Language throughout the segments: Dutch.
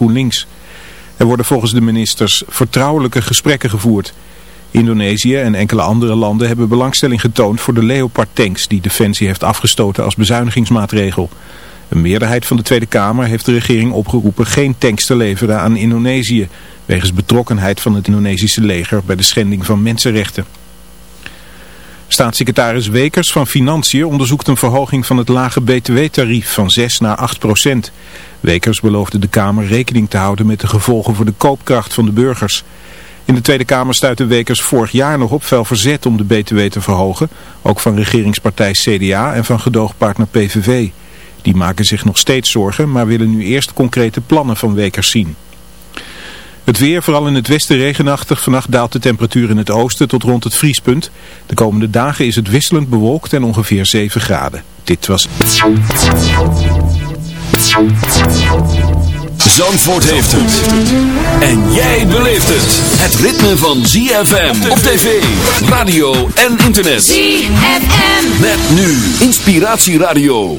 GroenLinks. Er worden volgens de ministers vertrouwelijke gesprekken gevoerd. Indonesië en enkele andere landen hebben belangstelling getoond voor de Leopard-tanks die Defensie heeft afgestoten als bezuinigingsmaatregel. Een meerderheid van de Tweede Kamer heeft de regering opgeroepen geen tanks te leveren aan Indonesië, wegens betrokkenheid van het Indonesische leger bij de schending van mensenrechten. Staatssecretaris Wekers van Financiën onderzoekt een verhoging van het lage btw-tarief van 6 naar 8 procent. Wekers beloofde de Kamer rekening te houden met de gevolgen voor de koopkracht van de burgers. In de Tweede Kamer stuitte Wekers vorig jaar nog op fel verzet om de btw te verhogen, ook van regeringspartij CDA en van gedoogpartner PVV. Die maken zich nog steeds zorgen, maar willen nu eerst concrete plannen van Wekers zien. Het weer, vooral in het westen regenachtig. Vannacht daalt de temperatuur in het oosten tot rond het vriespunt. De komende dagen is het wisselend bewolkt en ongeveer 7 graden. Dit was... Zandvoort heeft het. En jij beleeft het. Het ritme van ZFM op tv, radio en internet. ZFM. Met nu Inspiratieradio.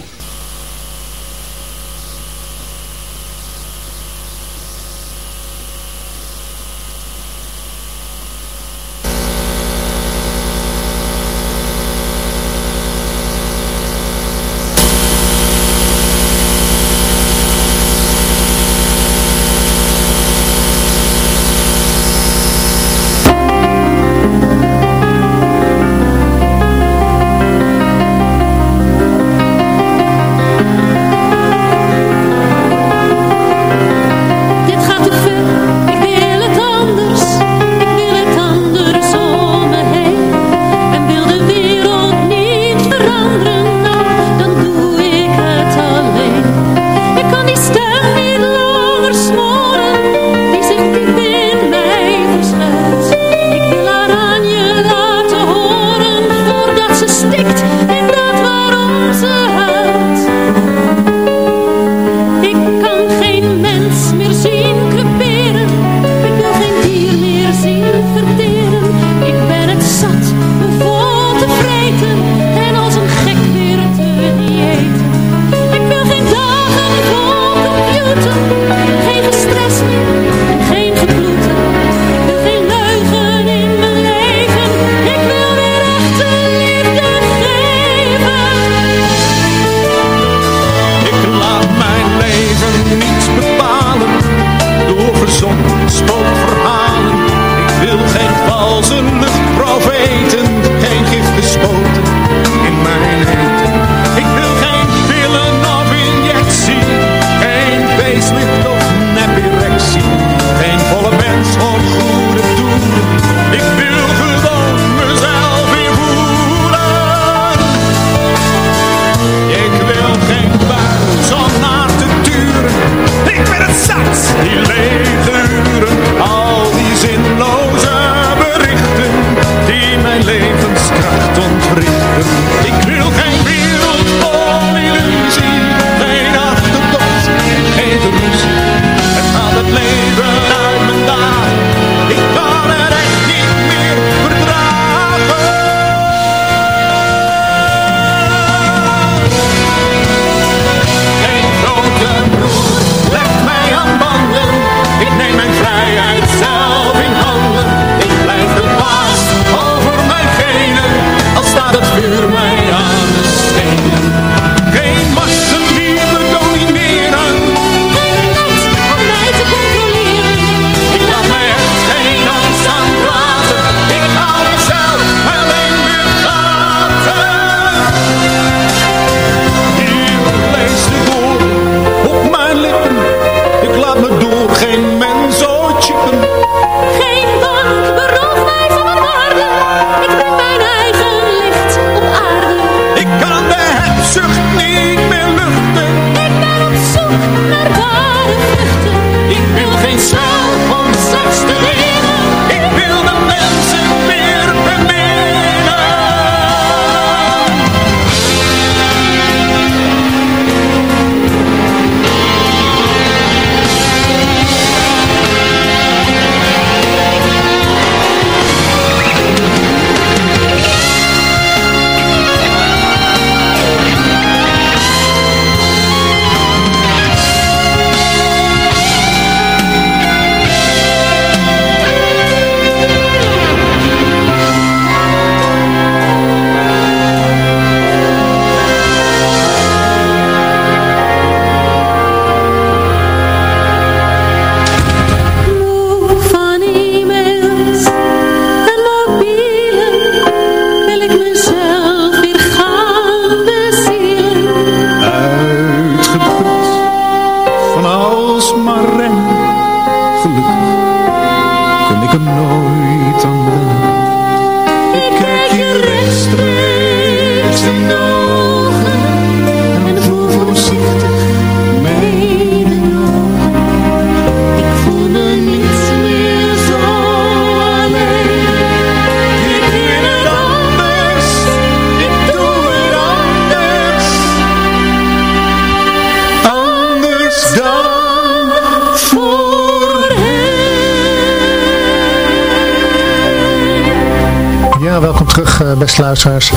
Welkom terug eh, beste luisteraars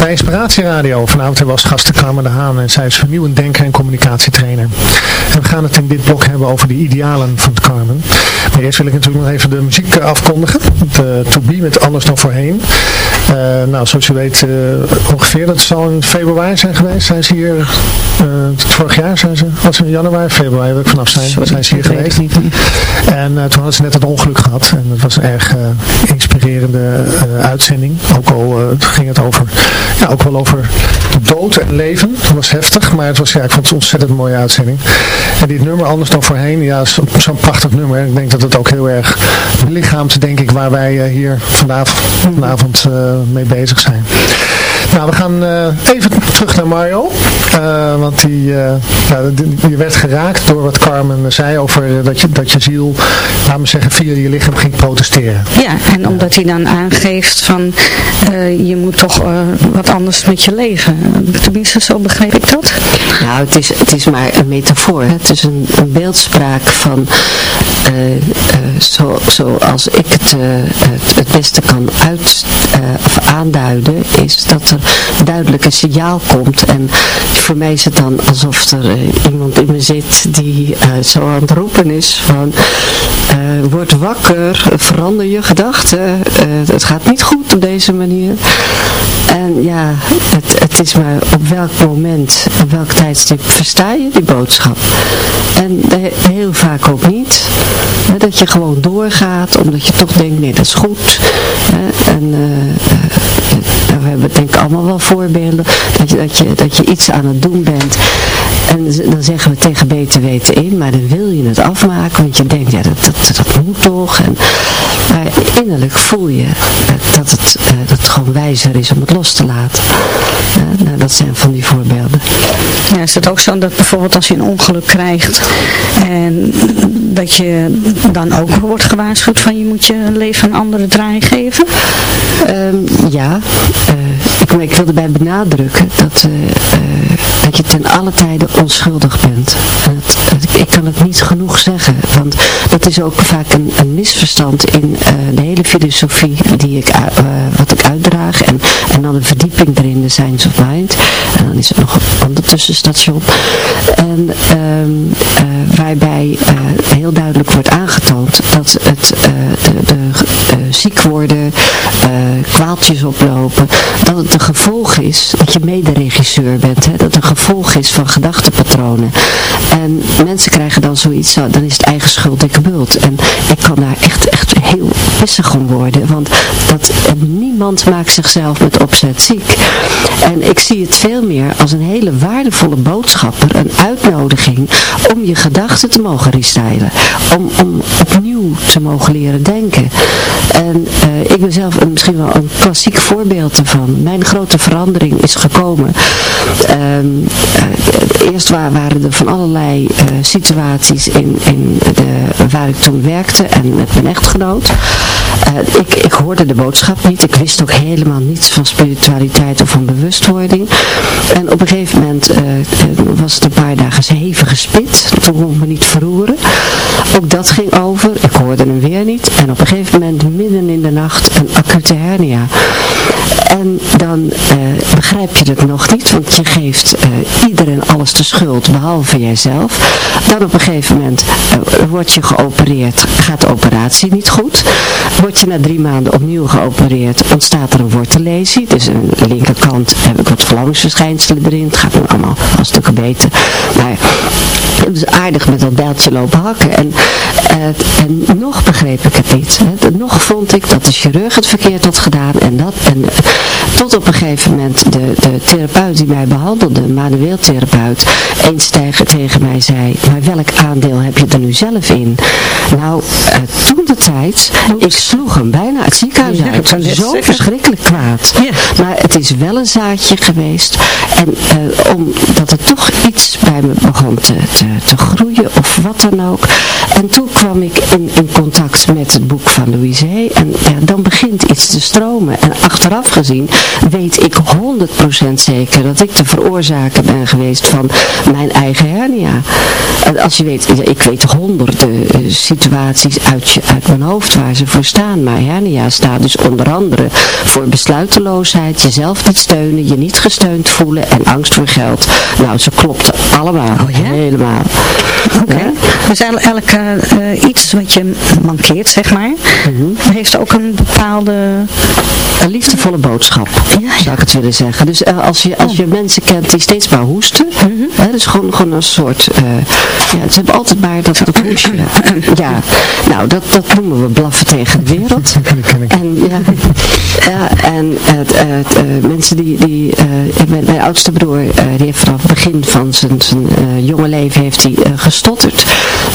bij Inspiratie Radio. Vanavond als gasten Carmen de Haan en zij is vernieuwend denker en communicatietrainer. En we gaan het in dit blok hebben over de idealen van Carmen. Maar eerst wil ik natuurlijk nog even de muziek eh, afkondigen. De To Be met Anders dan Voorheen. Eh, nou, zoals je weet eh, ongeveer, dat zal in februari zijn geweest. Zijn ze hier, vorig jaar zijn ze, was het in januari, februari wil ik vanaf zijn, zijn ze hier geweest. En toen hadden ze net het ongeluk gehad. En het was erg inspirerende eh, uitzending. Ook al eh, ging het over, ja, ook wel over dood en leven. Het was heftig, maar het was, ja, ik vond het een ontzettend mooie uitzending. En dit nummer anders dan voorheen, ja, zo- zo'n prachtig nummer. Ik denk dat het ook heel erg belichaamt, denk ik, waar wij eh, hier vanavond, vanavond mee bezig zijn. Nou, we gaan eh, even terug naar Mario. Eh, want die, eh, ja, die, die werd geraakt door wat Carmen zei over eh, dat, je, dat je ziel, laten we zeggen, via je lichaam ging protesteren. Ja, en omdat hij dan aangeeft van eh, je moet toch eh, wat anders met je leven. Tenminste, zo begreep ik dat. Nou, het is, het is maar een metafoor. hè. Het is een, een beeldspraak van eh, eh, zo, zoals ik het, eh, het, het beste kan uit, eh, of aanduiden, is dat er duidelijk een signaal komt. En voor mij is het dan alsof er eh, iemand in me zit die eh, zo aan het roepen is van eh, word wakker, verander je gedachten. het gaat niet goed op deze manier. En ja, het, het is maar op welk moment, op welk tijdstip versta je die boodschap. En he- heel vaak ook niet. Dat je gewoon doorgaat, omdat je toch denkt, nee dat is goed. En we hebben denk ik allemaal wel voorbeelden dat je, dat, je, dat je iets aan het doen bent. En dan zeggen we tegen beter weten in, maar dan wil je het afmaken, want je denkt, ja dat, dat, dat moet toch. En, maar innerlijk voel je dat het, eh, dat het gewoon wijzer is om het los te laten. Nou, dat zijn van die voorbeelden. Ja, is het ook zo dat bijvoorbeeld als je een ongeluk krijgt en dat je dan ook wordt gewaarschuwd van je moet je leven een andere draai geven? Ehm, ja, eh, ik, wil erbij benadrukken dat, eh, dat je ten alle tijde onschuldig bent. En het- het- ik kan het niet genoeg zeggen, want dat is ook vaak een, misverstand in eh, de hele filosofie die ik, u- eh, wat ik uitdraag. En, en dan een verdieping erin, de Science of Mind. En dan is er nog een ander tussenstation. En ehm, eh, waarbij heel duidelijk wordt aangetoond dat het de, de ziek worden, eh, kwaaltjes oplopen, dat het een gevolg is dat je mederegisseur bent, hè, dat het een gevolg is van gedachtenpatronen. En mensen krijgen dan zoiets, zo, dan is het eigen schuld dikke bult. En ik kan daar echt, echt heel pissig om worden, want dat, en niemand maakt zichzelf met opzet ziek. En ik zie het veel meer als een hele waardevolle boodschapper, een uitnodiging om je gedachten te mogen restylen. Om, om opnieuw te mogen leren denken. En eh, ik ben zelf een, misschien wel een klassiek voorbeeld ervan. Mijn grote verandering is gekomen. Ehm, eh, eerst wa- waren er van allerlei eh, situaties in, in de, waar ik toen werkte en met mijn echtgenoot. Ik, ik hoorde de boodschap niet. Ik wist ook helemaal niets van spiritualiteit of van bewustwording. En op een gegeven moment was het een paar dagen hevige spit. Toen kon ik me niet verroeren. Ook dat ging over. Ik hoorde hem weer niet. En op een gegeven moment midden in de nacht een acute hernia. En dan eh, begrijp je het nog niet, want je geeft eh, iedereen alles de schuld, behalve jijzelf. Dan op een gegeven moment eh, word je geopereerd, gaat de operatie niet goed. Word je na drie maanden opnieuw geopereerd, ontstaat er een wortellesie. Dus aan de linkerkant heb ik wat verlammingsverschijnselen erin. Het gaat nu allemaal al stukken beter. Maar dus aardig met dat bijltje lopen hakken. En en nog begreep ik het niet. Nog vond ik dat de chirurg het verkeerd had gedaan en dat. En, tot op een gegeven moment de, de therapeut die mij behandelde, de manueel therapeut, eens tegen, tegen mij zei, maar welk aandeel heb je er nu zelf in? Nou, toen de tijd, ik sloeg hem bijna het ziekenhuis Ja, uit. ik net Zo zeggen. verschrikkelijk kwaad. Ja. Maar het is wel een zaadje geweest. En eh, omdat er toch iets bij me begon te, te, te groeien of wat dan ook. En toen kwam ik in, in contact met het boek van Louise En ja, dan begint iets te stromen. En achteraf gezien weet ik 100% zeker dat ik de veroorzaker ben geweest van mijn eigen hernia. En als je weet, ik weet honderden eh, situaties uit, je, uit mijn hoofd waar ze voor staan. Maar hernia staat dus onder andere voor besluiteloosheid, jezelf niet steunen, je niet gesteund voelen en angst voor geld. Nou, ze klopten allemaal. Oh ja? Helemaal. Oké. Ja? Dus elk, elk, eh, eh, iets wat je mankeert, zeg maar, Mhm. Heeft ook een bepaalde... Een liefdevolle boodschap, Ja, ja. zou ik het willen zeggen. Dus eh, als, je, als je mensen kent die steeds maar hoesten, hè, dus gewoon, gewoon een soort, eh, ja, ze hebben altijd maar dat, dat hoesje. ja, nou, dat, dat noemen we blaffen tegen de wereld. En ja, ja en eh, mensen die, die eh, mijn, mijn oudste broer, eh, die heeft vanaf het begin van zijn, zijn eh, jonge leven heeft hij gestotterd.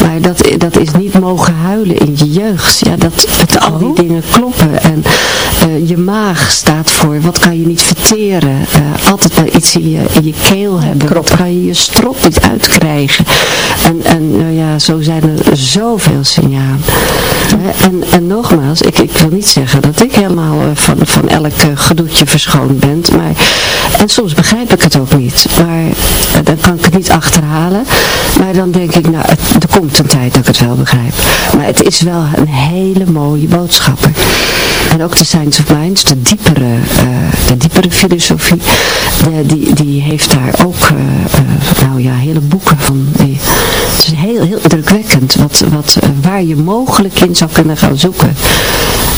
Maar dat, dat is niet mogen huilen in je jeugd. Ja, dat het, al die dingen kloppen. En eh, je maag staat voor, wat kan je niet verteren? Eh, altijd maar iets in je, in je keel hebben. Wat kan je je strot niet uitkrijgen? En, en nou ja, zo zijn er zoveel signalen. En, en nogmaals, ik, ik wil niet zeggen dat ik helemaal eh, van, van elk gedoetje verschoond ben. Maar, en soms begrijp ik het ook niet. Maar dan kan ik het niet achterhalen. Maar dan denk ik, nou, het, er komt een tijd dat ik het wel begrijp. Maar het is wel een hele mooie En ook de Science of Minds, de diepere, eh, de diepere filosofie, die, die heeft daar ook, eh, eh, nou ja, hele boeken van. Het is heel, heel indrukwekkend wat, wat, waar je mogelijk in zou kunnen gaan zoeken.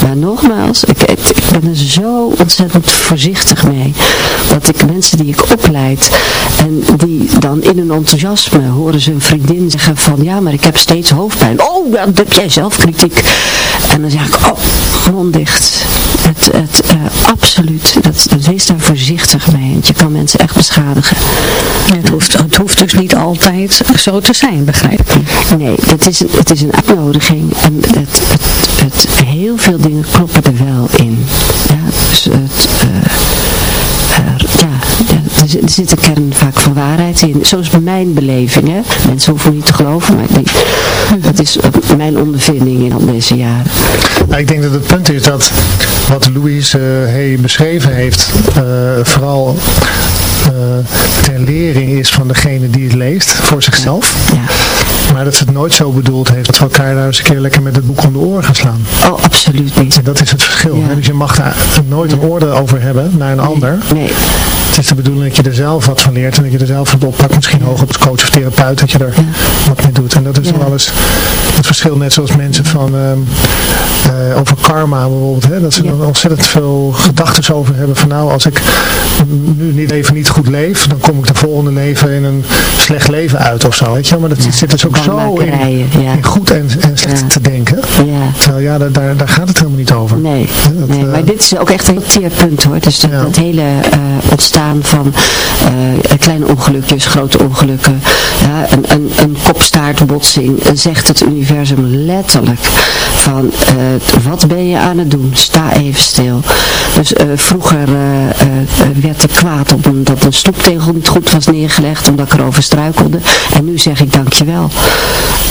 Maar nogmaals, ik, ik, ben er zo ontzettend voorzichtig mee. Dat ik mensen die ik opleid en die dan in hun enthousiasme horen ze vriendin zeggen van ja, maar ik heb steeds hoofdpijn. Oh, dan heb jij zelf kritiek. En dan zeg ik, oh, mond dicht. Het, het, eh, absoluut, dat, dat, wees daar voorzichtig mee, want je kan mensen echt beschadigen. Het hoeft, het hoeft dus niet altijd zo te zijn, begrijp ik. Nee, het is een, het is een uitnodiging en het, het, het, heel veel dingen kloppen er wel in. Ja, dus het, eh, er, zit- een kern vaak van waarheid in. Zo is mijn beleving. Hè. Mensen hoeven niet te geloven, maar ik denk, dat is mijn ondervinding in al deze jaren. Nou, ik denk dat het punt is dat wat Louise Hay beschreven heeft, eh, vooral eh, ter lering is van degene die het leest, voor zichzelf. Ja. Maar dat ze het nooit zo bedoeld heeft dat we elkaar daar eens een keer lekker met het boek om de oren gaan slaan. Oh, absoluut niet. En dat is het verschil. Ja. hè. Dus je mag daar nooit een oordeel over hebben naar een ander. Nee, Het is de bedoeling dat je er zelf wat van leert en dat je er zelf wat oppakt. Misschien hoog op het coach of therapeut dat je er wat mee doet. En dat is Ja. wel eens het verschil net zoals mensen van ehm, eh, over karma bijvoorbeeld. Hè, dat ze er ontzettend veel gedachten over hebben van nou als ik nu niet even niet goed leef, dan kom ik de volgende leven in een slecht leven uit of zo. Weet je? wel. Maar dat zit dus ook zo in, ja. in goed en, en slecht Ja. te denken. ja. Terwijl ja, daar, daar, daar gaat het helemaal niet over. Nee, Dat, nee eh, maar dit is ook echt een teerpunt hoor. Dus dat, hele eh, ontstaan van eh, kleine ongelukjes, grote ongelukken, ja, een, een, een kopstaartbotsing, zegt het universum letterlijk van wat ben je aan het doen? Sta even stil. Dus vroeger werd ik kwaad op een, dat een stoeptegel niet goed was neergelegd omdat ik erover struikelde. En nu zeg ik dankjewel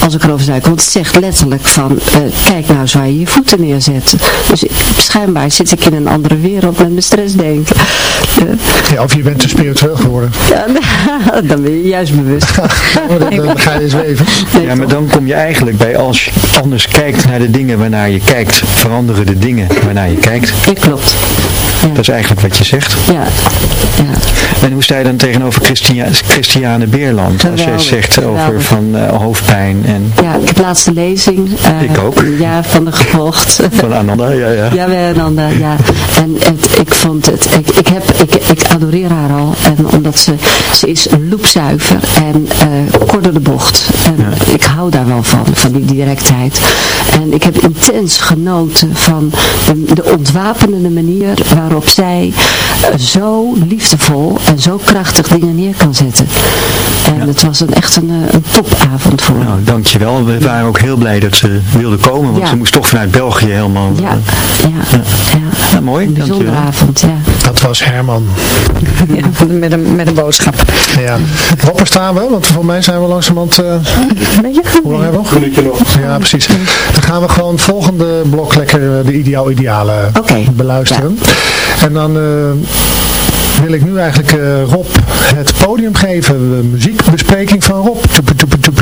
als ik erover struikel. Want het zegt letterlijk van eh, kijk nou zo waar je je voeten neerzet. Dus ik, schijnbaar zit ik in een andere wereld met mijn stressdenken. Eh, Ja, of je bent te spiritueel geworden. ja, dan ben je juist bewust. Oh, dan, dan ga je eens leven. Ja, maar dan kom je eigenlijk bij als je anders kijkt naar de dingen waarnaar je kijkt, veranderen de dingen waarnaar je kijkt. Ja, klopt. Dat is eigenlijk wat je zegt. Ja, ja. En hoe sta je dan tegenover Christia Christiane Beerland? Als jij Geweldig, zegt over van eh, hoofdpijn en ja, ik heb laatste lezing. eh, Ik ook. Ja, van de gevolgd. van Ananda, ja, ja. Ja, wij Nanda, ja. En het, ik vond het, ik, ik, heb, ik, ik adoreer haar al. En omdat ze, ze is loepzuiver en kort door de bocht. En ik hou daar wel van, van die directheid. En ik heb intens genoten van de, de ontwapenende manier waarop zij eh, zo liefdevol en zo krachtig dingen neer kan zetten. En het was een, echt een, eh, een topavond voor. Nou, dankjewel. We waren ook heel blij dat ze wilde komen, want Ja. ze moest toch vanuit België helemaal... Ja, eh, ja, ja. ja, mooi, Een bijzondere dankjewel. avond, ja. Dat was Herman. Ja, met, een, met een boodschap. Ja. Wapper staan we, want voor mij zijn we langzamerhand... eh Weet je? hoe lang hebben we nog? Een minuutje nog. Ja, precies. Dan gaan we gewoon het volgende blok lekker de ideaal idealen Oké. beluisteren. En dan eh, wil ik nu eigenlijk eh, Rob het podium geven. Muziekbespreking van Rob. Toep,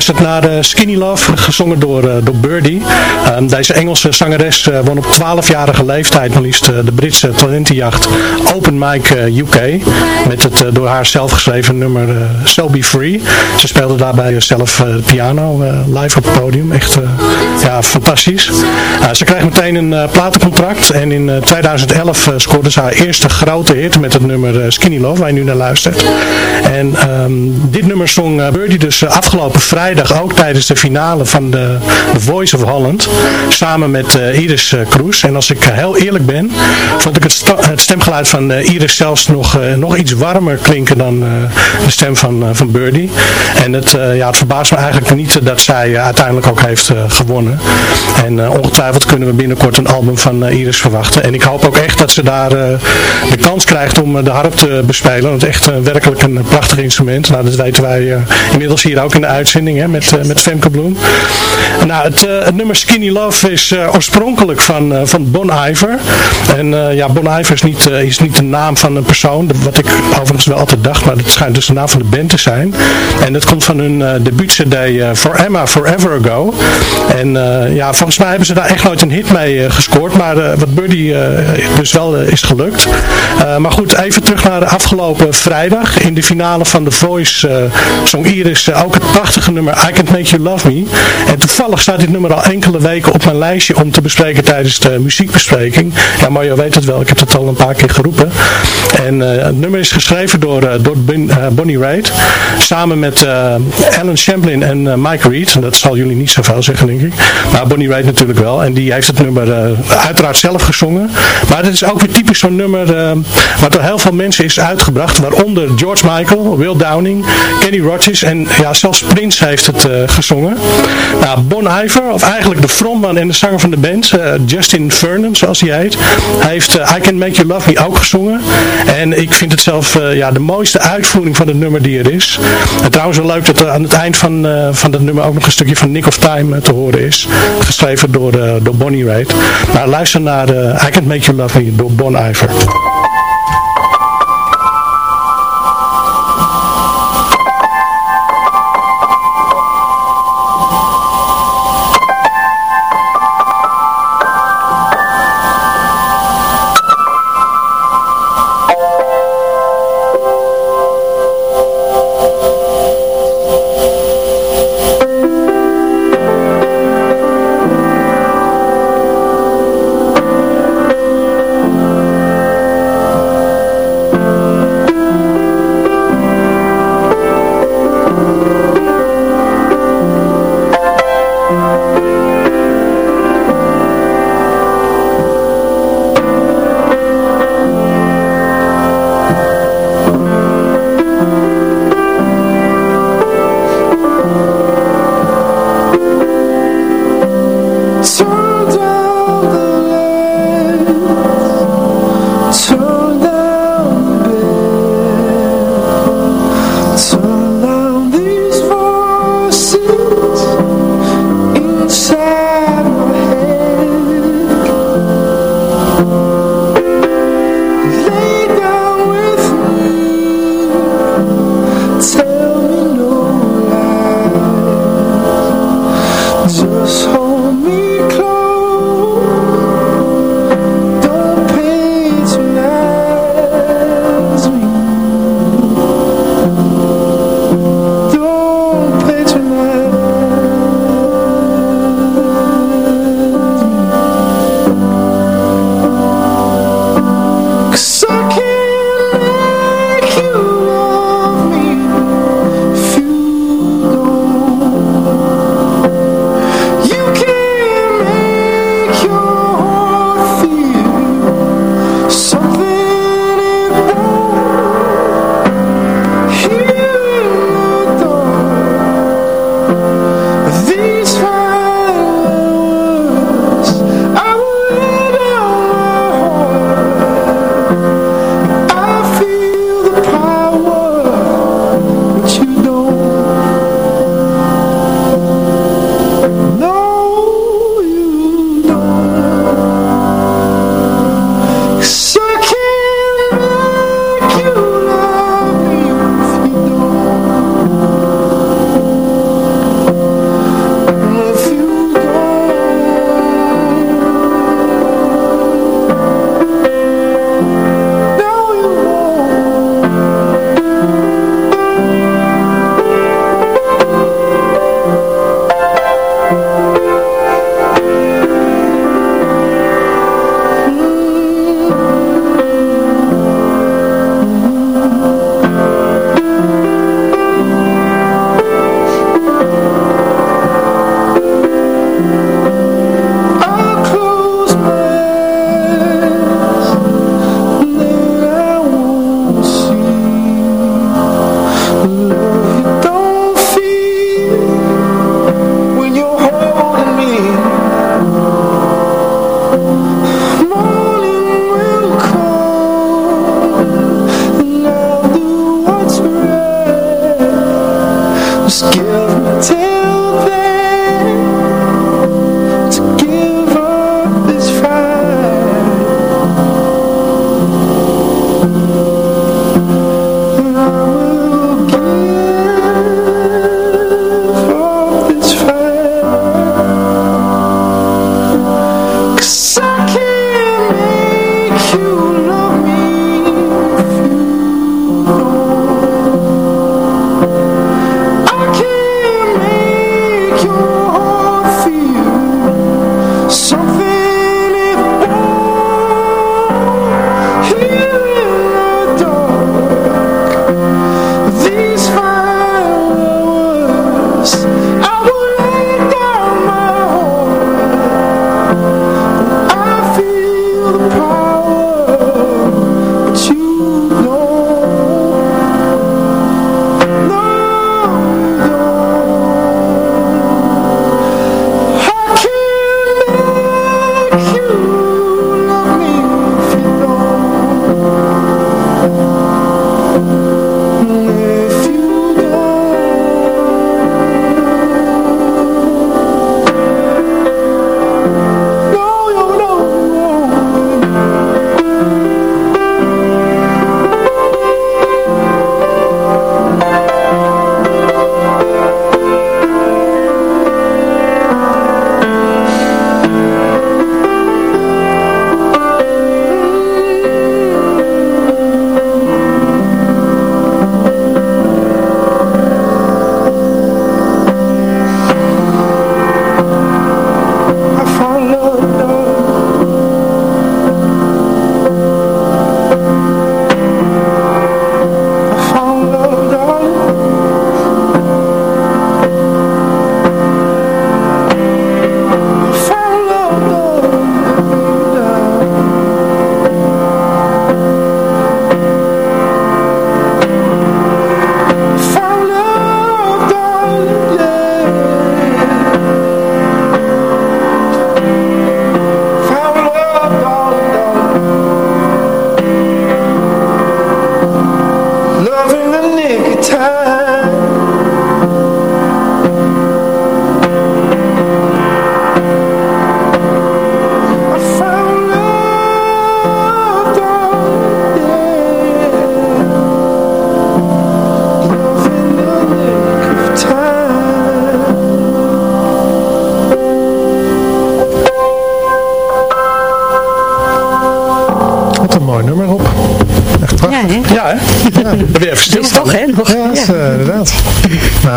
Luistert naar eh, Skinny Love, gezongen door, eh, door Birdie. Ehm, deze Engelse zangeres eh, won op 12-jarige leeftijd maar liefst de Britse talentenjacht Open Mic UK. Met het door haar zelf geschreven nummer So Be Free. Ze speelde daarbij zelf piano live op het podium. Echt ja, fantastisch. Ze kreeg meteen een platencontract en in eh, 2011 eh, scoorde ze haar eerste grote hit met het nummer Skinny Love, waar je nu naar luistert. En ehm, dit nummer zong Birdie dus afgelopen vrijdag ook tijdens de finale van de Voice of Holland. Samen met eh, Iris eh, Kroes. En als ik eh, heel eerlijk ben, vond ik het, het stemgeluid van Iris zelfs nog, nog iets warmer klinken dan de stem van, van Birdie. En het, ja, het verbaast me eigenlijk niet dat zij uiteindelijk ook heeft gewonnen. En ongetwijfeld kunnen we binnenkort een album van Iris verwachten. En ik hoop ook echt dat ze daar de kans krijgt om de harp te bespelen. Want echt werkelijk een prachtig instrument. Nou, dat weten wij inmiddels hier ook in de uitzending met, eh, met Femke Bloem. Nou, het, eh, het nummer Skinny Love is eh, oorspronkelijk van, van Bon Iver. En ja, Bon Iver is niet, is niet de naam van een persoon. Wat ik overigens wel altijd dacht. Maar het schijnt dus de naam van de band te zijn. En dat komt van hun debuut-cd For Emma Forever Ago. En ja, volgens mij hebben ze daar echt nooit een hit mee gescoord. Maar wat eh, dus wel is gelukt. Maar goed, even terug naar de afgelopen vrijdag. In de finale van The Voice zong Iris ook het prachtige nummer I Can't Make You Love Me. En toevallig staat dit nummer al enkele weken op mijn lijstje om te bespreken tijdens de muziekbespreking. Ja, Mario weet het wel, ik heb het al een paar keer geroepen. En eh, het nummer is geschreven door, eh, door eh, Bonnie Raitt. Samen met Alan Champlin en Mike Reed. En dat zal jullie niet zoveel zeggen, denk ik. Maar Bonnie Raitt natuurlijk wel. En die heeft het nummer uiteraard zelf gezongen. Maar het is ook weer typisch zo'n nummer wat door heel veel mensen is uitgebracht. Waaronder George Michael, Will Downing, Kenny Rogers en ja, zelfs Prince heeft het eh, gezongen. Nou, Bon Iver, of eigenlijk de frontman en de zanger van de band, eh, Justin Vernon zoals hij heet, heeft eh, I Can Make You Love Me ook gezongen. En ik vind het zelf ja, de mooiste uitvoering van het nummer die er is. En trouwens wel leuk dat er aan het eind van, van dat nummer ook nog een stukje van Nick of Time te horen is. Geschreven door, door Bonnie Raitt. Maar luister naar I Can Make You Love Me door Bon Iver.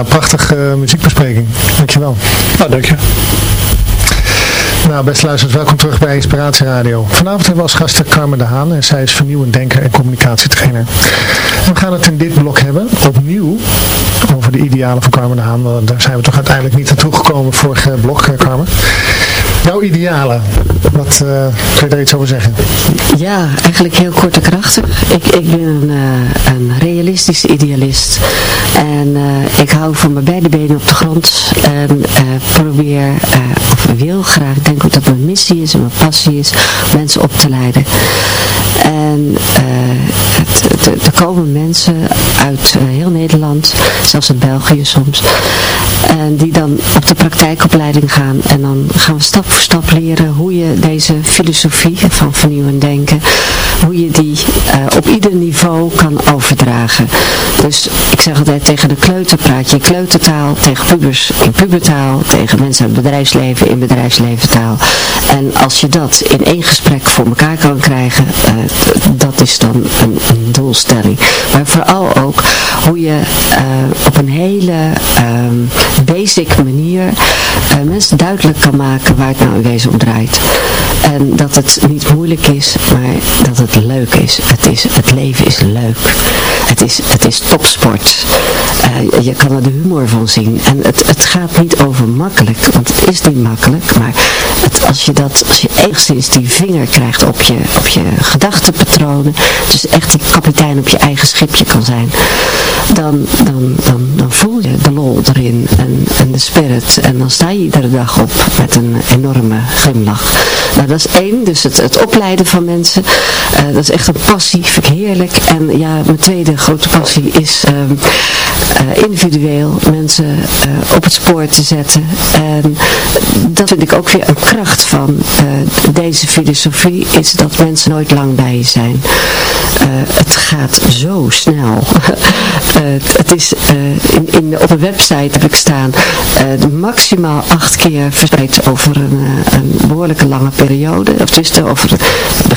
Nou, prachtige eh, muziekbespreking. Dankjewel. Nou, dank je. Nou, beste luisteraars, welkom terug bij Inspiratie Radio. Vanavond hebben we als gasten Carmen de Haan en zij is vernieuwend denker en communicatietrainer. En we gaan het in dit blok hebben, opnieuw, over de idealen van Carmen de Haan. Want Daar zijn we toch uiteindelijk niet naartoe gekomen, vorige blok, eh, Carmen. Jouw idealen, wat uh, kun je daar iets over zeggen? Ja, eigenlijk heel kort en krachtig. Ik, ik ben een, uh, een realistische idealist. En uh, ik hou van mijn beide benen op de grond. En probeer, of wil graag, ik denk ook dat mijn missie is en mijn passie is, mensen op te leiden. En het, er komen mensen uit heel Nederland, zelfs uit België soms. En die dan op de praktijkopleiding gaan. En dan gaan we stap voor stap leren hoe je deze filosofie van vernieuwend denken, hoe je die uh, op ieder niveau kan overdragen. Dus ik zeg altijd tegen de kleuter praat je in kleutertaal, tegen pubers in pubertaal, tegen mensen uit het bedrijfsleven in bedrijfsleventaal. En als je dat in één gesprek voor elkaar kan krijgen, uh, dat is dan een, een, doelstelling. Maar vooral ook hoe je uh, op een hele basic manier mensen duidelijk kan maken waar het nou in wezen om draait. En dat het niet moeilijk is, maar dat het leuk is. Is, het leven is leuk. Het is, het is topsport. Uh, je kan er de humor van zien. En het, het gaat niet over makkelijk, want het is niet makkelijk. Maar het, als je dat, als je enigszins die vinger krijgt op je, op je gedachtenpatronen, dus echt die kapitein op je eigen schipje kan zijn, dan, dan, dan, dan voel je de lol erin en, en de spirit. En dan sta je iedere dag op met een enorme glimlach. Nou, dat is één. Dus het, het opleiden van mensen. Uh, dat is echt een passie. Vind ik heerlijk. En ja, mijn tweede grote passie is uh, individueel mensen op het spoor te zetten. En dat vind ik ook weer een kracht van deze filosofie. Is dat mensen nooit lang bij je zijn. het gaat zo snel. het is in, in, op een website heb ik staan maximaal acht keer verspreid over een, een behoorlijke lange periode. Of dus over,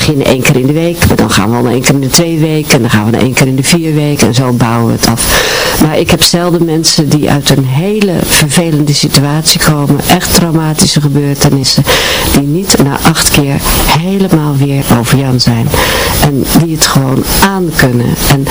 beginnen één keer in de week, maar dan gaan we al één keer in de twee weken en dan gaan we naar één keer in de vier weken en zo bouwen we het af. Maar ik heb zelden mensen die uit een hele vervelende situatie komen, echt traumatische gebeurtenissen, die niet na acht keer helemaal weer over Jan zijn. En die het gewoon aan kunnen. En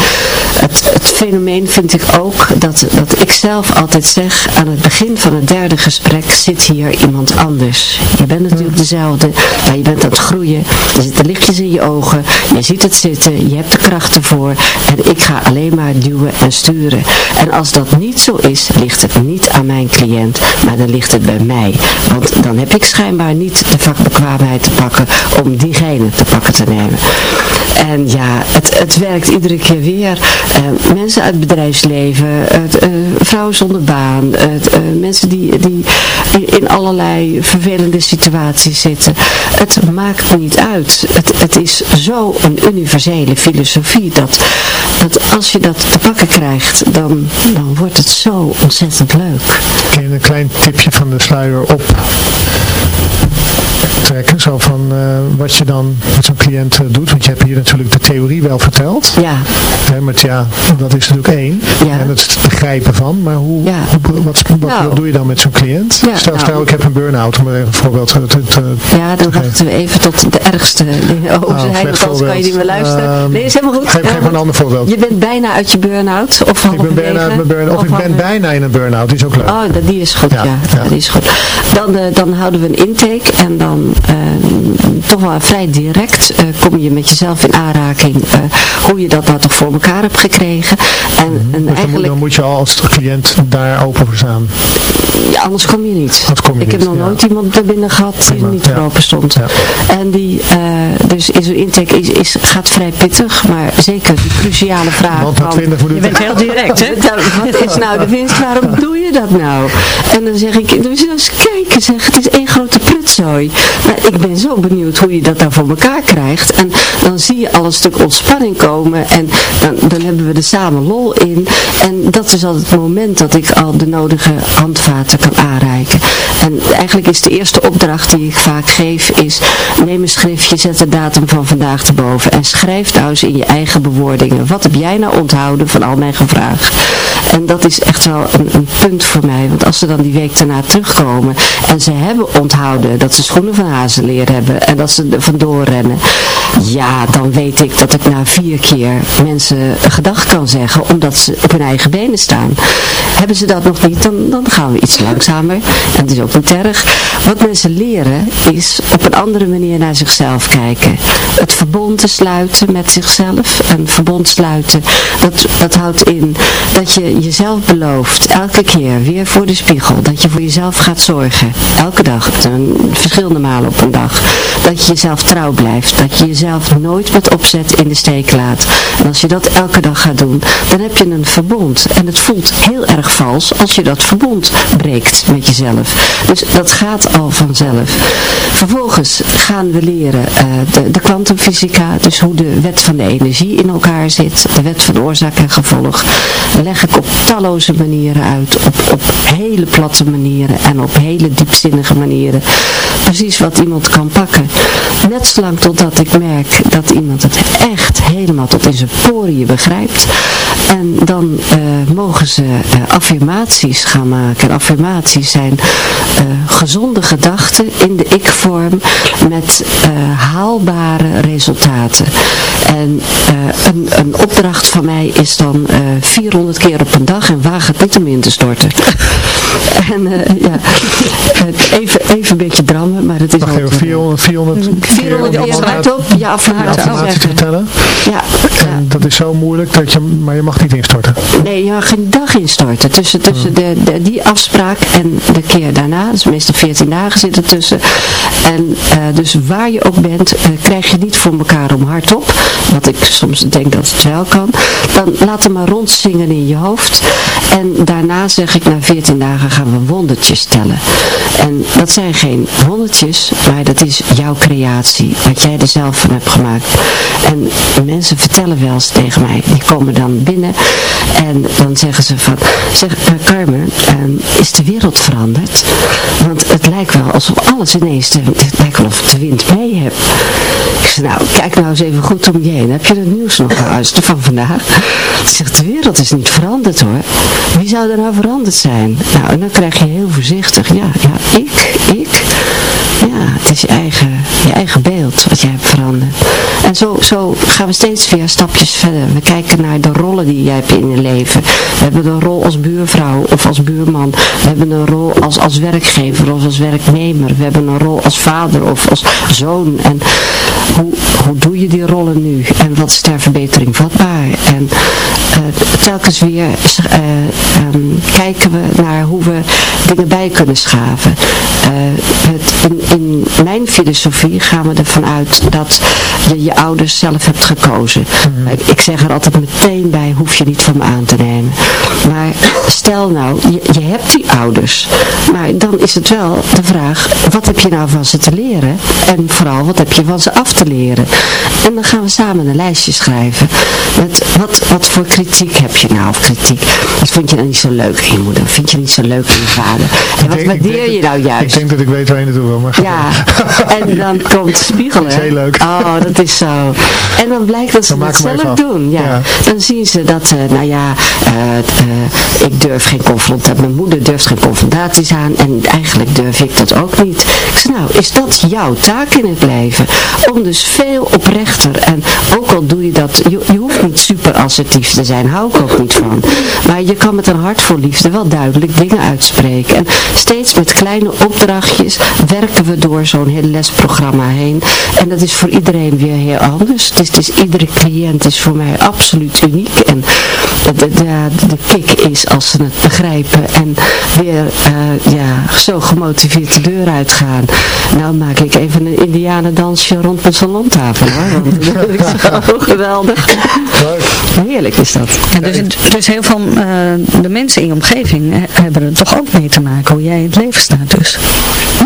het, het fenomeen vind ik ook dat, dat ik zelf altijd zeg, aan het begin van het derde gesprek zit hier iemand anders. Je bent natuurlijk dezelfde, maar je bent aan het groeien. Er zitten lichtjes in je ogen, je ziet het zitten, je hebt de kracht ervoor. En ik ga alleen maar duwen en sturen. En als dat niet zo is, ligt het niet aan mijn cliënt, maar dan ligt het bij mij. Want dan heb ik schijnbaar niet de vakbekwaamheid te pakken om diegene te pakken te nemen. En ja, het, het werkt iedere keer weer. Uh, mensen uit het bedrijfsleven, uh, vrouwen zonder baan, uh, mensen die, die in allerlei vervelende situaties zitten. Het maakt niet uit. Het, het is zo een universele filosofie dat, dat als je dat te pakken krijgt, dan, dan wordt het zo ontzettend leuk. Kun een klein tipje van de sluier op trekken. Zo van uh, wat je dan met zo'n cliënt uh, doet. Want je hebt hier natuurlijk de theorie wel verteld. Ja. Hè, met ja, dat is natuurlijk één. Ja. En het is het begrijpen van. Maar hoe, ja. hoe wat, wat, Nou. wat doe je dan met zo'n cliënt? Ja, stel, nou. stel ik heb een burn-out. Om maar even een voorbeeld te, te, te Ja, dan wachten we even tot de ergste dingen over Ah, zijn, slecht want anders kan je niet meer luisteren. voorbeeld. nee, is helemaal goed. Geef, geef maar een ander voorbeeld. Je bent bijna uit je burn-out, of Ik ben bijna uit mijn burn Of ik ben bijna in een burn-out. Die is ook leuk. Oh, dat- die is goed, ja. Die is goed. Dan, eh, dan houden we een intake en dan eh, toch wel vrij direct eh, kom je met jezelf in aanraking eh, hoe je dat nou toch voor elkaar hebt gekregen. En, en Dus dan moet, eigenlijk, dan moet je al als cliënt daar open voor staan. ja, anders kom je niet. Anders kom je Ik heb nog ja. nooit iemand er binnen gehad die Prima, er niet ja. voor open stond. Ja. En die, eh, dus in zo'n intake is, is, gaat vrij pittig, maar zeker die cruciale vraag Want van... 20 Je bent heel direct, hè? Wat is nou de winst? Waarom doe je dat nou? En dan zeg ik, dus eens kijken zeg, het is één grote prut rotzooi. Maar ik ben zo benieuwd hoe je dat nou voor elkaar krijgt. En dan zie je al een stuk ontspanning komen. En dan, dan hebben we er samen lol in. En dat is al het moment dat ik al de nodige handvaten kan aanreiken. En eigenlijk is de eerste opdracht die ik vaak geef is, neem een schriftje, zet de datum van vandaag erboven en schrijf eens in je eigen bewoordingen. Wat heb jij nou onthouden van al mijn gevraagd? En dat is echt wel een, een, punt voor mij, want als ze dan die week daarna terugkomen en ze hebben onthouden dat ze schoenen van hazenleer hebben en dat ze er vandoor rennen, ja, dan weet ik dat ik na vier keer mensen gedag kan zeggen, omdat ze op hun eigen benen staan. Hebben ze dat nog niet, dan, dan gaan we iets langzamer. En het is ook Wat mensen leren is op een andere manier naar zichzelf kijken. Het verbond te sluiten met zichzelf. Een verbond sluiten, dat, dat houdt in dat je jezelf belooft, elke keer weer voor de spiegel, dat je voor jezelf gaat zorgen. Elke dag, verschillende malen op een dag. Dat je jezelf trouw blijft. Dat je jezelf nooit met opzet in de steek laat. En als je dat elke dag gaat doen, dan heb je een verbond. En het voelt heel erg vals als je dat verbond breekt met jezelf. Dus dat gaat al vanzelf. Vervolgens gaan we leren uh, de, kwantumfysica, dus hoe de wet van de energie in elkaar zit, de wet van oorzaak en gevolg, leg ik op talloze manieren uit, op, op hele platte manieren en op hele diepzinnige manieren. Precies wat iemand kan pakken. Net zolang totdat ik merk dat iemand het echt helemaal tot in zijn poriën begrijpt. En dan uh, mogen ze uh, affirmaties gaan maken. En affirmaties zijn uh, gezonde gedachten in de ik-vorm met haalbare resultaten. En een, een, opdracht van mij is dan 400 keer op een dag en niet om in te storten. en ja, even, even een beetje drammen, maar het is Wacht even, 400, 400, 400 keer op, ja, affirmatie te vertellen. Ja. En dat is zo moeilijk, dat je, maar je mag niet instorten. Nee, je mag geen dag instorten. Tussen, tussen de, de, die afspraak en de keer daarna, dus meestal 14 dagen zitten tussen. En uh, dus waar je ook bent, uh, krijg je niet voor elkaar om hardop, wat ik soms denk dat het wel kan. Dan laat hem maar rondzingen in je hoofd. En daarna zeg ik, na 14 dagen gaan we wondertjes tellen. En dat zijn geen wondertjes, maar dat is jouw creatie, wat jij er zelf van hebt gemaakt. En mensen vertellen wel eens tegen mij, die komen dan binnen en dan zeggen ze van, zeg uh, Carmen, um, is de wereld veranderd? Want het lijkt wel alsof alles ineens, de, het wel of de wind mee hebt. Ik zeg, nou, kijk nou eens even goed om je heen. Heb je het nieuws nog geluisterd van vandaag? Ze zegt, de wereld is niet veranderd hoor. Wie zou er nou veranderd zijn? Nou, en dan krijg je heel voorzichtig, ja, ja, ik, ik. Ja, het is je eigen, je eigen beeld wat jij hebt veranderd. En zo, zo gaan we steeds weer stapjes verder. We kijken naar de rollen die jij hebt in je leven. We hebben een rol als buurvrouw of als buurman. We hebben een rol als, als werkgever of als werknemer. We hebben een rol als vader of als zoon. En hoe, hoe doe je die rollen nu? En wat is ter verbetering vatbaar? En uh, telkens weer uh, um, kijken we naar hoe we dingen bij kunnen schaven. Uh, het, in, in, mijn filosofie gaan we ervan uit dat je je ouders zelf hebt gekozen. Mm -hmm. Ik zeg er altijd meteen bij, hoef je niet van me aan te nemen. Maar stel nou, je, je hebt die ouders. Maar dan is het wel de vraag, wat heb je nou van ze te leren? En vooral, wat heb je van ze af te leren? En dan gaan we samen een lijstje schrijven. Met wat, wat voor kritiek heb je nou? Of kritiek. Wat vond je nou niet zo leuk in je moeder? Vind je niet zo leuk in je vader? En wat waardeer je nou juist? Ik denk dat ik weet waar je naartoe wil. Maar ja, en dan komt spiegelen. Dat is heel leuk. Oh, dat is zo. En dan blijkt dat ze dat zelf doen. Ja. ja. Dan zien ze dat, uh, nou ja, uh, uh, ik durf geen confrontatie. Mijn moeder durft geen confrontaties aan. En eigenlijk durf ik dat ook niet. Ik zeg, nou, is dat jouw taak in het leven? Om dus veel oprechter. En ook al doe je dat, je, je hoeft niet super assertief te zijn. Hou ik ook niet van. Maar je kan met een hart voor liefde wel duidelijk dingen uitspreken. En steeds met kleine opdrachtjes werken we door zo'n heel lesprogramma heen. En dat is voor iedereen weer heel anders. Dus, dus iedere cliënt is voor mij absoluut uniek. En de, de, de, de kick is als ze het begrijpen en weer uh, ja, zo gemotiveerd de deur uitgaan. Nou maak ik even een indianendansje rond mijn salontafel hoor. Want dat ik zo geweldig. Heerlijk is dat. Ja, dus, dus heel veel uh, de mensen in je omgeving hebben er toch ook mee te maken hoe jij in het leven staat dus.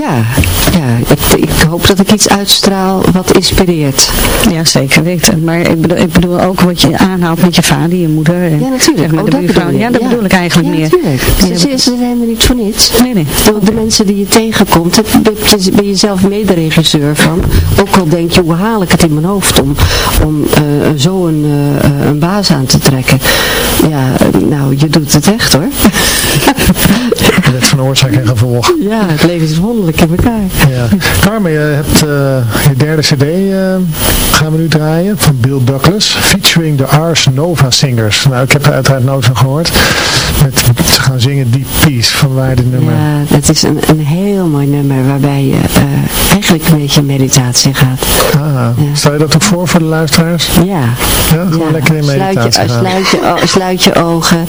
Ja, ja ik, ik hoop dat ik iets uitstraal wat inspireert. Ja, zeker weten. Maar ik bedoel, ik bedoel ook wat je aanhaalt met je vader, je moeder. En, Ja, natuurlijk. Zeg maar, Oh, de dat buurvrouw. bedoel je. Ja, dat Ja. bedoel ik eigenlijk ja, meer. natuurlijk. Ze, ze, ze zijn er niet voor niets. Nee, nee. De, de mensen die je tegenkomt, daar ben je- zelf mederegisseur van. Ook al denk je, hoe haal ik het in mijn hoofd om, om eh, zo een, eh, een baas aan te trekken. Ja, nou, je doet het echt hoor. Wet van oorzaak en gevolg. Ja, het leven is wonderlijk in elkaar. Ja. Carmen, je hebt eh, je derde cd eh, gaan we nu draaien van Bill Douglas, featuring de Ars Nova Singers. Nou, ik heb er uiteraard nooit van gehoord. Met, ze gaan zingen Deep Peace, van waar dit nummer. Ja, het is een, een heel mooi nummer waarbij je eh, eigenlijk een beetje meditatie gaat. Ah, stel je dat ook voor voor de luisteraars? Ja. Ja, gewoon lekker in sluit, meditatie je, gaan. sluit, je, sluit je ogen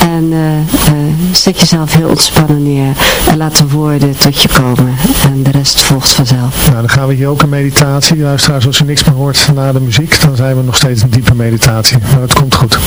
en eh, eh, zet jezelf heel ontspannen neer en laat de woorden tot je komen en de rest volgt vanzelf. Nou, dan gaan we hier ook een meditatie. Luisteraars, als je niks meer hoort na de muziek, dan zijn we nog steeds in diepe meditatie. Maar het komt goed.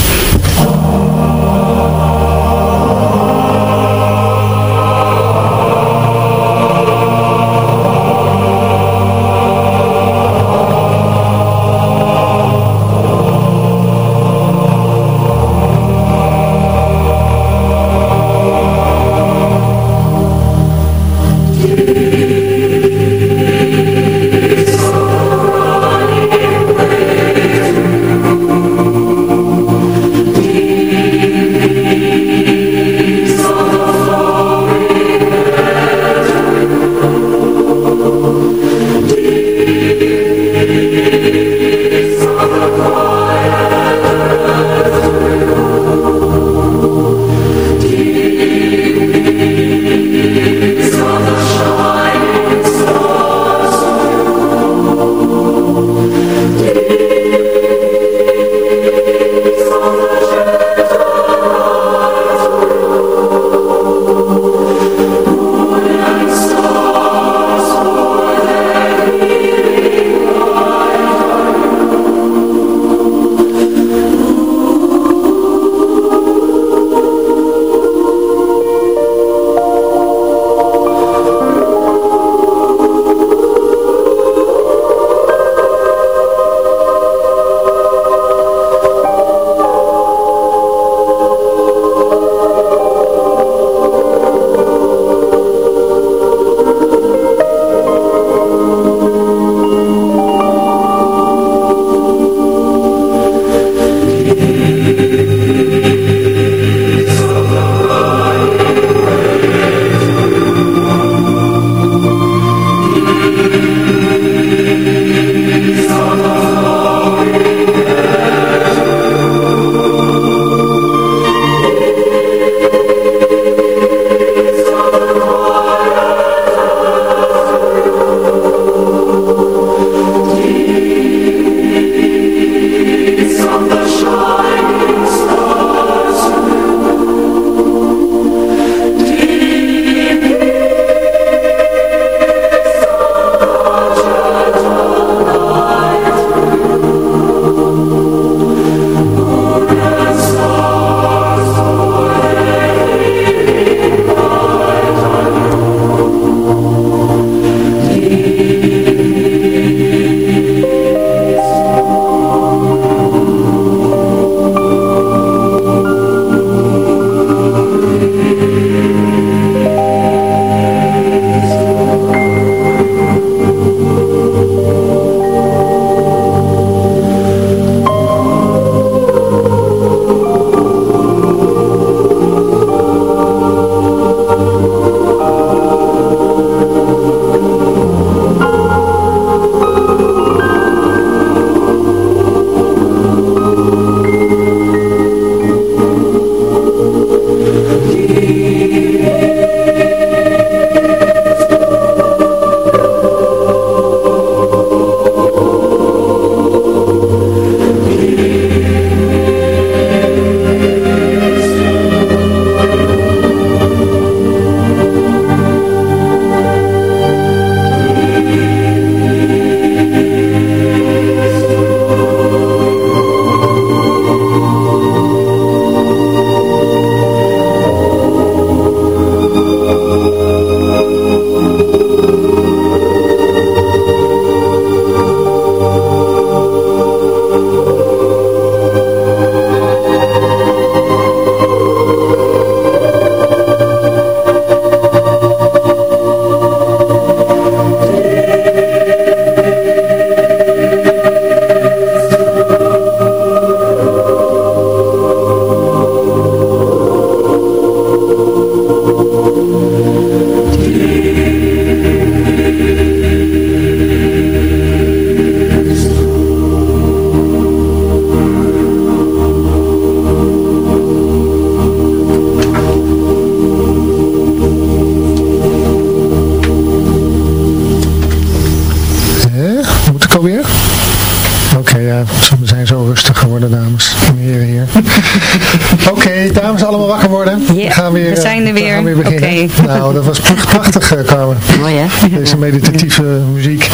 We, gaan weer, we zijn er weer. beginnen. Oké. Nou, dat was prachtig, eh, Carmen. Mooi hè? Deze meditatieve muziek.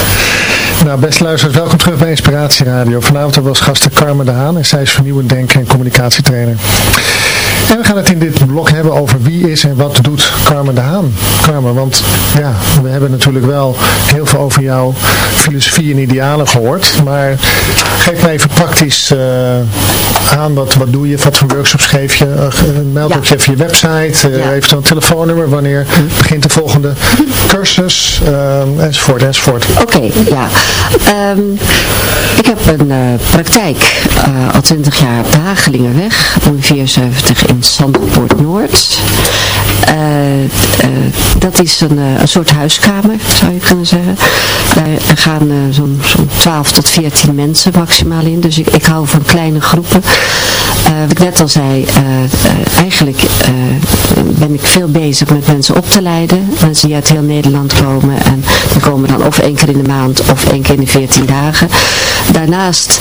Nou, beste luisteraars, welkom terug bij Inspiratie Radio. Vanavond hebben we als gasten Carmen de Haan en zij is vernieuwend denken en communicatietrainer. En we gaan het in dit blok hebben over wie is en wat doet Carmen de Haan. Carmen, want ja, we hebben natuurlijk wel heel veel over jouw filosofie en idealen gehoord. Maar geef mij even praktisch eh, aan, wat, wat doe je, wat voor workshops geef je? Eh, meld Ja. ook even je website, eh Ja. eventueel een telefoonnummer, wanneer begint de volgende cursus, eh, enzovoort, enzovoort. Oké, ja. Ehm, ik heb een eh, praktijk eh, al 20 jaar op de Hagelingenweg, 74 in Zandpoort Noord. Eh, eh, dat is een, eh, een soort huiskamer, zou je kunnen zeggen. Daar gaan zo'n zo'n 12 tot 14 mensen maximaal in, dus ik, ik hou van kleine groepen. Wat ik net al zei, eigenlijk ben ik veel bezig met mensen op te leiden. Mensen die uit heel Nederland komen en die komen dan of één keer in de maand of één keer in de 14 dagen. Daarnaast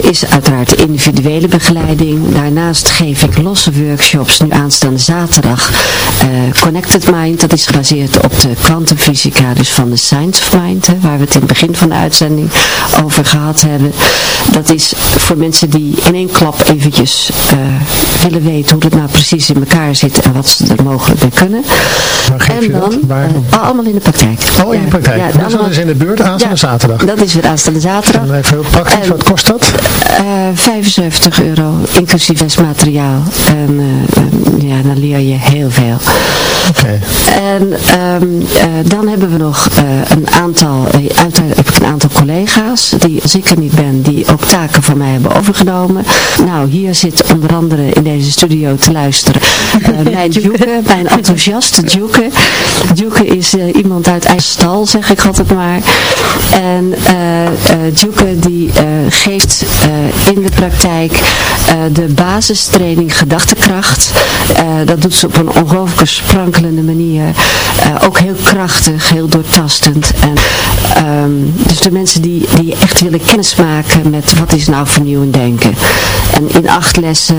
is uiteraard de individuele begeleiding. Daarnaast geef ik losse workshops, nu aanstaande zaterdag. eh, Connected Mind, dat is gebaseerd op de kwantumfysica, dus van de Science of Mind, hè, waar we het in het begin van de uitzending over gehad hebben. Dat is voor mensen die in één klap eventjes eh, willen weten hoe het nou precies in elkaar zit en wat ze er mogelijk mee kunnen. Waar geef en je dan, dat? Eh, allemaal in de praktijk. Oh, in de praktijk. Ja, dat is in de buurt aanstaande Ja, zaterdag. Dat is weer aanstaande zaterdag. En even heel praktisch, En- wat kost dat? Eh, 75 euro, inclusief En eh, eh, ja, dan leer je heel veel. Oké. En ehm, eh, dan hebben we nog eh, een aantal, uiteraard heb ik een aantal collega's, die als ik er niet ben, die ook taken van mij hebben overgenomen. Nou, hier zit onder andere in deze studio te luisteren eh, mijn Djoeke, mijn enthousiaste Djoeke. Djoeke is eh, iemand uit eigen stal, zeg ik altijd maar. En Djoeke die geeft in de praktijk de basistraining gedachtekracht. Dat doet ze op een ongelooflijke sprankelende manier. Ook heel krachtig, heel doortastend. En, ehm, dus de mensen die, die echt willen kennismaken met wat is nou vernieuwend denken. En in acht lessen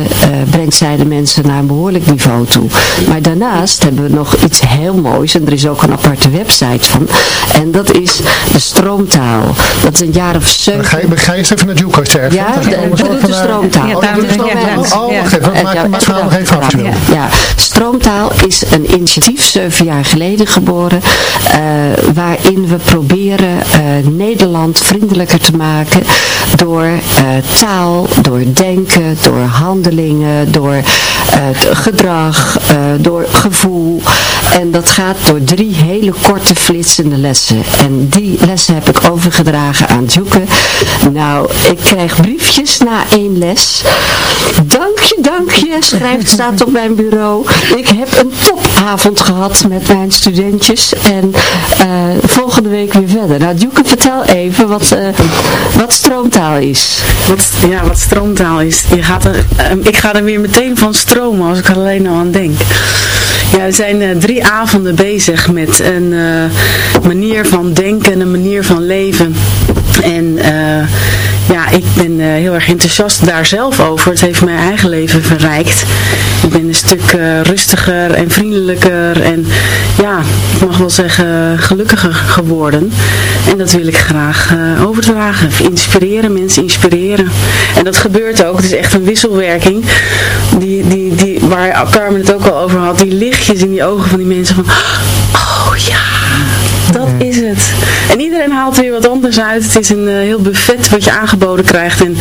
brengt zij de mensen naar een behoorlijk niveau toe. Maar daarnaast hebben we nog iets heel moois. En er is ook een aparte website van. En dat is de stroomtaal. Dat is een jaar of zeven. Ga je, ga je eens even naar Juco. Ja, de- doet de stroomtaal. Oh, dat doet de ja, stroomtaal. ja. Oh, wacht even. Maak, ja, maak nog even af. ja, ja, Stroomtaal is een initiatief, zeven jaar geleden geboren, eh, waarin we proberen eh, Nederland vriendelijker te maken door eh, taal, door denken, door handelingen, door het gedrag, eh, door gevoel. En dat gaat door drie hele korte flitsende lessen. En die lessen heb ik overgedragen aan Djoeke. Nou, ik krijg briefjes na één les. Dank je, dank je, schrijft, staat op mijn bureau. Ik heb een topavond gehad met mijn studentjes. En eh, volgende week weer verder. Nou, Djoeke, vertel even wat, eh, wat stroomtaal is. Wat, ja, wat stroomtaal is. Je gaat er, ehm, ik ga er weer meteen van stromen als ik alleen al aan denk. Ja, we zijn eh, drie avonden bezig met een eh, manier van denken, een manier van leven. En eh, ja, ik ben heel erg enthousiast daar zelf over. Het heeft mijn eigen leven verrijkt. Ik ben een stuk rustiger en vriendelijker en ja, ik mag wel zeggen gelukkiger geworden. En dat wil ik graag overdragen. Inspireren, mensen inspireren. En dat gebeurt ook. Het is echt een wisselwerking. Die, die, die, waar Carmen het ook al over had. Die lichtjes in die ogen van die mensen van... Oh ja, dat is het. En iedereen haalt er weer wat anders uit. Het is een eh, heel buffet wat je aangeboden krijgt. En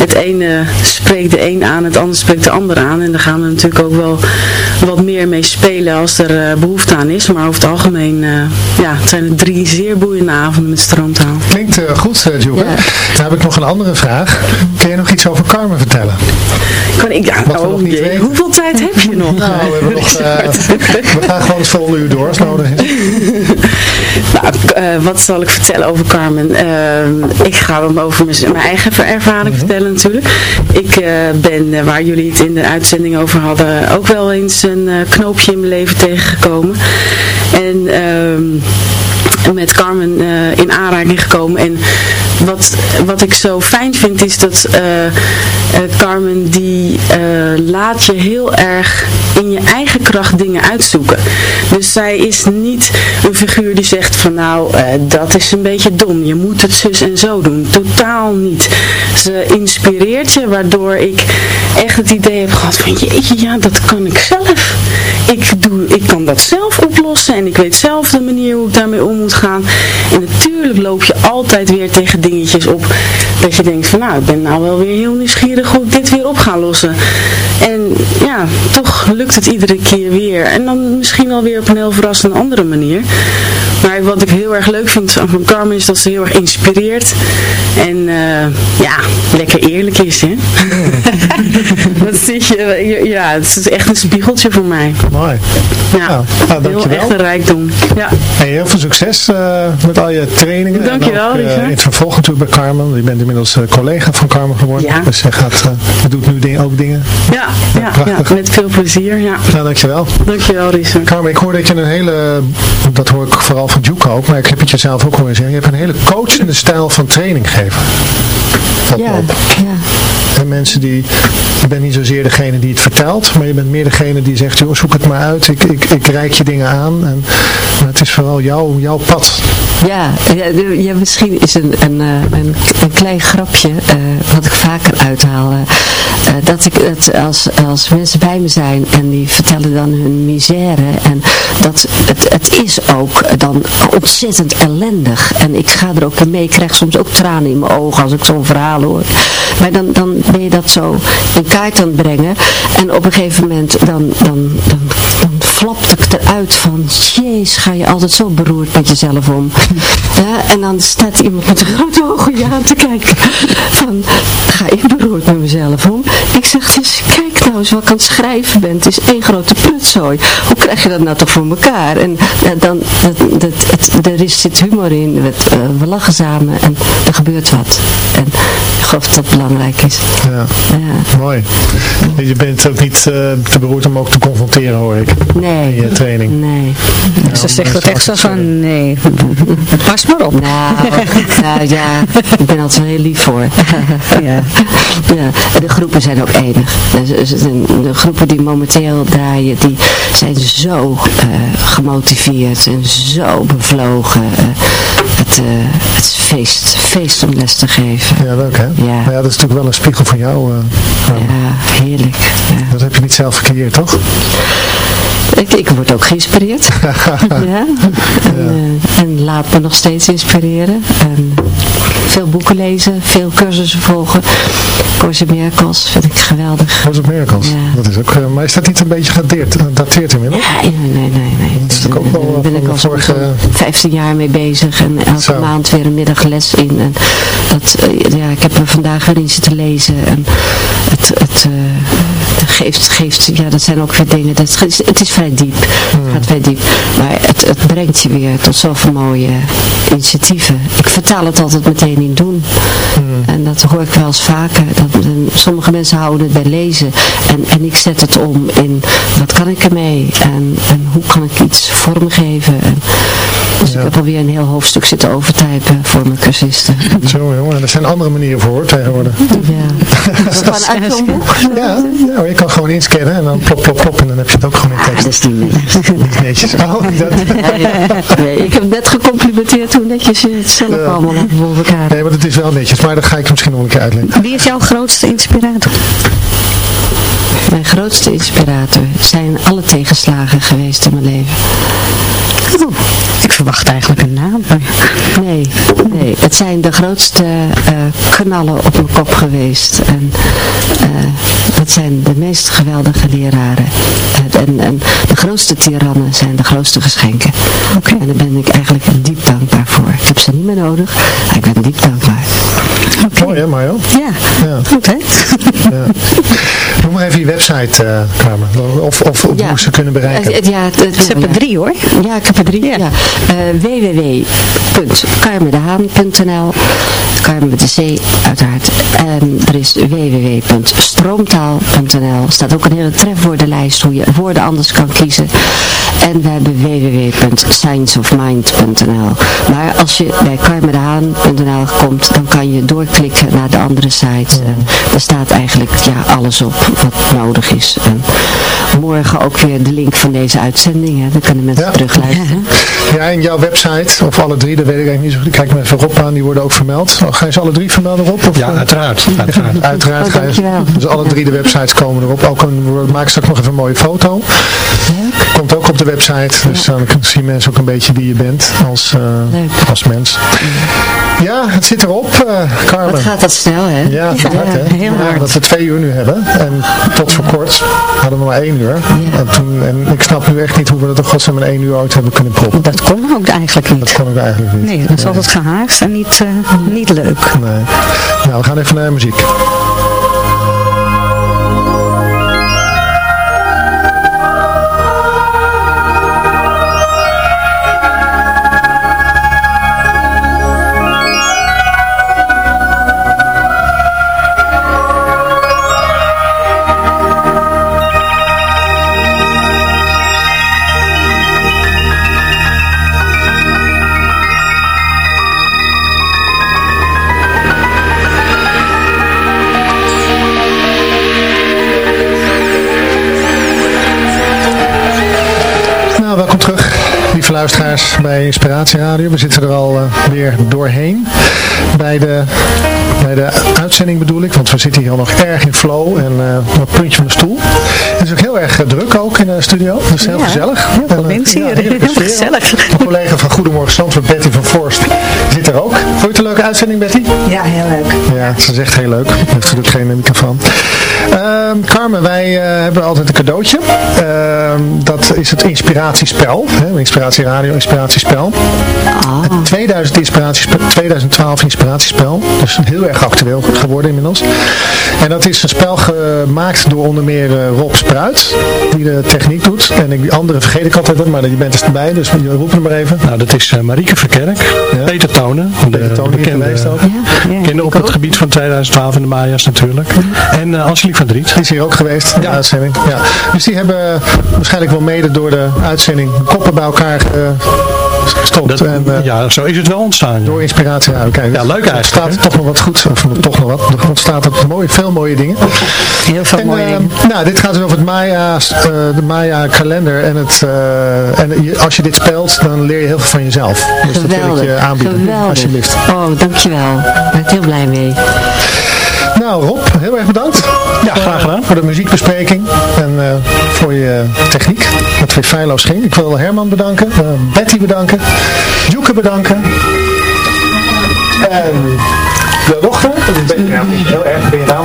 het ene spreekt de een aan, het ander spreekt de ander aan. En daar gaan we natuurlijk ook wel wat meer mee spelen als er eh, behoefte aan is. Maar over het algemeen eh, ja, het zijn het drie zeer boeiende avonden met stroomtaal. Klinkt eh, goed, uh. Ja. Dan heb ik nog een andere vraag. Kun je nog iets over Carmen vertellen? Kan ik, ja, oh jee, weten. hoeveel tijd heb je nog? Nou, we, hebben nog, we gaan gewoon het volle uur door als nodig is. Nou, eh, wat zal ik vertellen over Carmen? Eh, ik ga hem over mijn, eigen ervaring vertellen natuurlijk. Ik eh, ben, waar jullie het in de uitzending over hadden, ook wel eens een knoopje in mijn leven tegengekomen. En ehm, met Carmen eh, in aanraking gekomen. En wat, wat ik zo fijn vind is dat eh, eh, Carmen die laat je heel erg in je eigen kracht dingen uitzoeken. Dus zij is niet een figuur die zegt van nou dat is een beetje dom, je moet het zus en zo doen. Totaal niet. Ze inspireert je waardoor ik echt het idee heb gehad van jeetje ja dat kan ik zelf. Ik, doe, ik kan dat zelf oplossen en ik weet zelf de manier hoe ik daarmee om moet gaan. En natuurlijk loop je altijd weer tegen dingetjes op dat je denkt van nou, ik ben nou wel weer heel nieuwsgierig hoe ik dit weer op ga lossen. En ja, toch lukt het iedere keer weer. En dan misschien alweer op een heel verrassende andere manier. Maar wat ik heel erg leuk vind van Carmen is dat ze heel erg inspireert. En uh, ja, lekker eerlijk is, hè. dat zie je, ja, het is echt een spiegeltje voor mij. Mooi. Ja, nou, nou, heel echt een rijkdom. Ja. Hey, heel veel succes uh, met al je trainingen. Dankjewel, en ook, uh, in het vervolg natuurlijk bij Carmen. Je bent inmiddels collega van Carmen geworden. Ja. Dus je, gaat, je doet nu ding, ook dingen. Ja, ja, ja, met veel plezier. Ja. Nou, dankjewel. Dankjewel, Richard. Carmen, ik hoor dat je een hele, dat hoor ik vooral van Juke ook, maar ik heb het jezelf ook horen zeggen. Je hebt een hele coachende stijl van training geven. Ja, ja. En mensen die, je bent niet zozeer degene die het vertelt, maar je bent meer degene die zegt, joh, zoek het maar uit, ik, ik, ik reik je dingen aan. En, maar het is vooral jouw, jouw pad. Ja, ja, misschien is een, een, een, een klein grapje, uh, wat ik vaker uithaal, uh, dat ik het als, als mensen bij me zijn en die vertellen dan hun misère en dat het, het is ook dan ontzettend ellendig en ik ga er ook mee, ik krijg soms ook tranen in mijn ogen als ik zo'n verhaal hoor. Maar dan, dan ben je dat zo in kaart aan het brengen en op een gegeven moment dan, dan, dan, dan flapt ik eruit van, jeez, ga je altijd zo beroerd met jezelf om. Ja, en dan staat iemand met een grote ogen je aan te kijken. Van, ga ik beroerd met mezelf om? Ik zeg, dus kijk nou eens wat ik aan het schrijven ben. Het is één grote prutzooi. Hoe krijg je dat nou toch voor elkaar? En ja, dan, dat, dat, het, er is, zit humor in. We, uh, we lachen samen en er gebeurt wat. En ik geloof dat dat belangrijk is. Ja, ja. mooi. Je bent ook niet uh, te beroerd om ook te confronteren, hoor ik. Nee. In je training. Nee. Ja, Ze zegt dat echt zo van, nee, pas maar op. Nou, nou ja, ik ben altijd wel heel lief voor. ja. ja. De groepen zijn ook enig. De groepen die momenteel draaien, die zijn zo uh, gemotiveerd en zo bevlogen. Uh, het, het is feest, feest om les te geven. Ja, leuk hè? Ja. Maar ja, dat is natuurlijk wel een spiegel van jou. ja, heerlijk. Ja. Dat heb je niet zelf gecreëerd, toch? Ik, ik word ook geïnspireerd. ja. En, uh, en, laat me nog steeds inspireren. En veel boeken lezen, veel cursussen volgen. Course in Miracles vind ik geweldig. Course in Miracles, ja. dat is ook, uh, maar is dat niet een beetje gedateerd, dateerd inmiddels? Ja, nee, nee, nee. nee. Dat is natuurlijk ook wel Daar ben ik al vorige... 15 jaar mee bezig en elke Zo. maand weer een middagles in. En dat, uh, ja, ik heb er vandaag weer in zitten lezen en het, het geeft, geeft, ja, dat zijn ook weer dingen, dat, het is vrij diep, Hmm. gaat vrij diep, maar het, het brengt je weer tot zoveel mooie initiatieven. Ik vertaal het altijd meteen in doen. Hmm. En dat hoor ik wel eens vaker. Dat, sommige mensen houden het bij lezen en, en ik zet het om in wat kan ik ermee en, en hoe kan ik iets vormgeven. En, dus Ja. ik heb alweer een heel hoofdstuk zitten overtypen voor mijn cursisten. Zo jongen, er zijn andere manieren voor tegenwoordig. Ja. Gewoon uit zo'n boek. Ja, ja, je kan gewoon inscannen en dan plop, plop, plop en dan heb je het ook gewoon in Ah, dat tekst. is niet netjes. Niet netjes. Oh, dat... Ja, ja. Nee, ik heb net gecomplimenteerd hoe netjes je het zelf Ja. allemaal hebt voor elkaar. Nee, maar het is wel netjes, maar dat ga ik misschien nog een keer uitleggen. Wie is jouw grootste inspirator? Mijn grootste inspirator zijn alle tegenslagen geweest in mijn leven. Ik verwacht eigenlijk een naam. Nee, nee. Het zijn de grootste eh, knallen op mijn kop geweest. En eh, het zijn de meest geweldige leraren. En, en, en de grootste tirannen zijn de grootste geschenken. Oké. En daar ben ik eigenlijk diep dankbaar voor. Ik heb ze niet meer nodig, maar ik ben diep dankbaar. Oké. Mooi hè, Mario? Ja, Ja. goed hè? ja. Noem maar even je website, eh Carmen. Of, of, of Ja. hoe ze kunnen bereiken. Eh, Ja, Ze hebben ja. drie hoor. Ja, ik heb er drie. Ja. Ja. Www.carmendhaan.nl Carmen met de C uiteraard. En er is www.stroomtaal.nl staat ook een hele trefwoordenlijst hoe je woorden anders kan kiezen. En we hebben www.scienceofmind.nl Maar als je bij carmendehaan.nl komt, dan kan je doorklikken naar de andere sites. En er staat eigenlijk ja, alles op wat nodig is. En morgen ook weer de link van deze uitzending. Hè. Dan kunnen mensen Ja. terugluisteren. Ja, en jouw website, of alle drie, dat weet ik eigenlijk niet zo. Ik kijk me even Rob aan, die worden ook vermeld. Oh, Ga je ze alle drie vermelden, Rob? Of, Ja, eh? uiteraard. uiteraard. Uiteraard Oh, ga je. dankjewel. Dus alle drie de websites komen erop. Ook een, maak straks nog even een mooie foto. Ook op de website. Dus dan zien mensen ook een beetje wie je bent als, eh, als mens. Ja, het zit erop, eh Carmen. Wat gaat dat snel, hè? Ja, het hard, hè? heel Ja, hard. dat we twee uur nu hebben. En tot voor kort hadden we maar één uur. En, toen, en ik snap nu echt niet hoe we dat in godsnaam in één uur ooit hebben kunnen proppen. Dat kon ook eigenlijk Dat niet. kon ik eigenlijk niet. Nee, dat is altijd gehaast en niet, eh, niet leuk. Nee. Nou, we gaan even naar muziek. Luisteraars, bij Inspiratie Radio. We zitten er al eh, weer doorheen. Bij de, bij de uitzending bedoel ik, want we zitten hier al nog erg in flow en eh op het puntje van de stoel. Het is ook heel erg eh, druk ook in de studio, dus heel Ja, gezellig. heel veel En, eh, mensen hier. heerlijke Heel gezellig. Mijn collega van Goedemorgen Zandvoort, Betty van Forst, zit er ook. Vond je het een leuke uitzending, Betty? Ja, heel leuk. Ja, ze is echt heel leuk. Heeft natuurlijk geen microfoon. Ehm Carmen, wij eh, hebben altijd een cadeautje. Ehm, dat is het inspiratiespel. Hè? Inspiratie Radio, inspiratiespel. Ah, Het 2000 inspiratiespe- 2012 inspiratiespel. Dus heel erg actueel geworden inmiddels. En dat is een spel gemaakt door onder meer eh, Rob Spruit. Die de techniek doet. En ik, die andere vergeet ik altijd, maar je bent er erbij. Dus je roept hem maar even. Nou, dat is eh, Marieke Verkerk, Ja. Peter Tonen, de, Peter Tonen bekende, geweest ook. Ja, ik op het gebied van 2012 en de Maya's natuurlijk. En eh Angelique van Driet. Die is hier ook geweest in de Ja. uitzending. Ja. Dus die hebben waarschijnlijk wel mede door de uitzending koppen bij elkaar eh, gestopt. Dat, en, eh, ja, zo is het wel ontstaan. Door inspiratie. Ja, kijk, Ja, leuk Er eigenlijk, staat toch nog wat goeds. Of toch nog wat. Er ontstaat ook mooi, veel mooie dingen. Heel veel En, mooie eh, dingen. nou, dit gaat dus over het Maya, eh, de Maya kalender. En, het, eh, en je- als je dit speelt, dan leer je heel veel van jezelf. Dus dat wil ik geweldig. je aanbieden. geweldig. Alsjeblieft. Oh, dankjewel. Daar ben ik heel blij mee. Nou Rob, heel erg bedankt. Ja, graag gedaan. Voor de muziekbespreking en eh, voor je techniek. Dat weer feilloos ging. Ik wil Herman bedanken, eh, Betty bedanken, Joeke bedanken. En de dochter, dat ben je heel erg, ben je naam.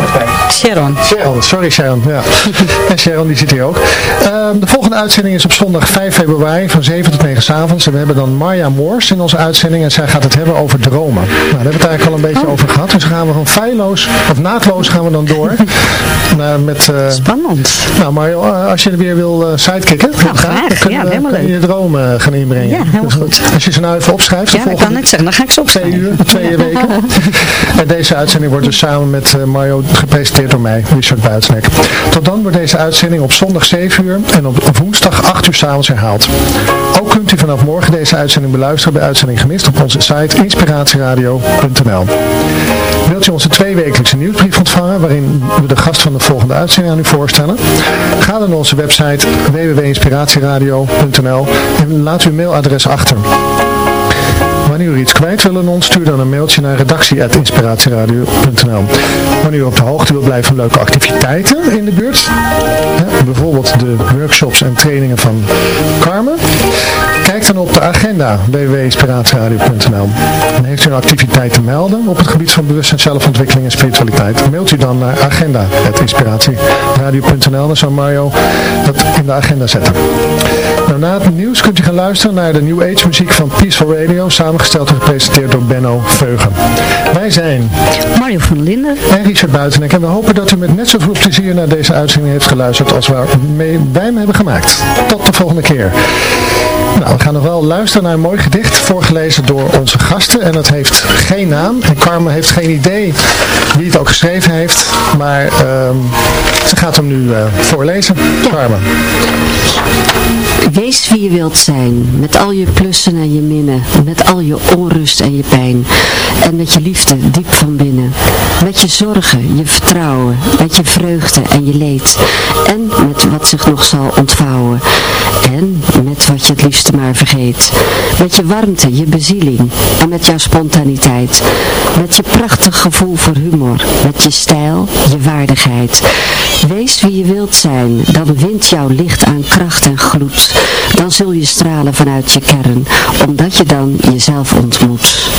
Sharon. Sharon, sorry Sharon. Ja. En Sharon die zit hier ook. Ehm, de volgende uitzending is op zondag 5 februari van 7 tot 9 s avonds. En we hebben dan Marja Moors in onze uitzending. En zij gaat het hebben over dromen. Nou, daar hebben we het eigenlijk al een beetje over gehad. Dus gaan we gewoon feilloos, of naadloos gaan we dan door. naar, met, eh, Spannend. nou Mario, eh, als je weer wil uh, sidekicken. Nou, graag. Dan kunnen Ja, we- helemaal kun je leuk. je dromen eh, gaan inbrengen. Ja, helemaal Dus, goed. Als je ze nou even opschrijft. Ja, dat kan ik zeggen. Dan ga ik ze twee opschrijven. uur, twee weken. Deze uitzending wordt dus samen met eh, Mario gepresenteerd door mij, Richard Buitsnek. Tot dan wordt deze uitzending op zondag 7 uur en op woensdag 8 uur s'avonds herhaald. Ook kunt u vanaf morgen deze uitzending beluisteren bij Uitzending Gemist op onze site inspiratieradio.nl. Wilt u onze tweewekelijkse nieuwsbrief ontvangen waarin we de gast van de volgende uitzending aan u voorstellen? Ga dan naar onze website www.inspiratieradio.nl en laat uw mailadres achter. Wanneer u iets kwijt wil ons, stuur dan een mailtje naar redactie.inspiratieradio.nl Wanneer u op de hoogte wilt blijven van leuke activiteiten in de buurt, bijvoorbeeld de workshops en trainingen van Carmen, kijk dan op de agenda www.inspiratieradio.nl En heeft u een activiteit te melden op het gebied van bewustzijn, zelfontwikkeling en spiritualiteit, mailt u dan naar agenda.inspiratieradio.nl Dan zal Mario dat in de agenda zetten. Nou, na het nieuws kunt u gaan luisteren naar de New Age muziek van Peaceful Radio, samengesteld en gepresenteerd door Benno Veugen. Wij zijn Mario van Linden. en Richard Buitenek en we hopen dat u met net zoveel plezier naar deze uitzending heeft geluisterd als waarmee wij hem hebben gemaakt. Tot de volgende keer. Nou, we gaan nog wel luisteren naar een mooi gedicht voorgelezen door onze gasten. En het heeft geen naam. En Carmen heeft geen idee wie het ook geschreven heeft. Maar ehm, ze gaat hem nu uh, voorlezen. Carmen. Wees wie je wilt zijn, met al je plussen en je minnen, met al je onrust en je pijn, en met je liefde diep van binnen, met je zorgen, je vertrouwen, met je vreugde en je leed, en met wat zich nog zal ontvouwen, en met wat je het liefste maar vergeet, met je warmte, je bezieling, en met jouw spontaniteit, met je prachtig gevoel voor humor, met je stijl, je waardigheid. Wees wie je wilt zijn, dan wint jouw licht aan kracht en gloed dan zul je stralen vanuit je kern, omdat je dan jezelf ontmoet.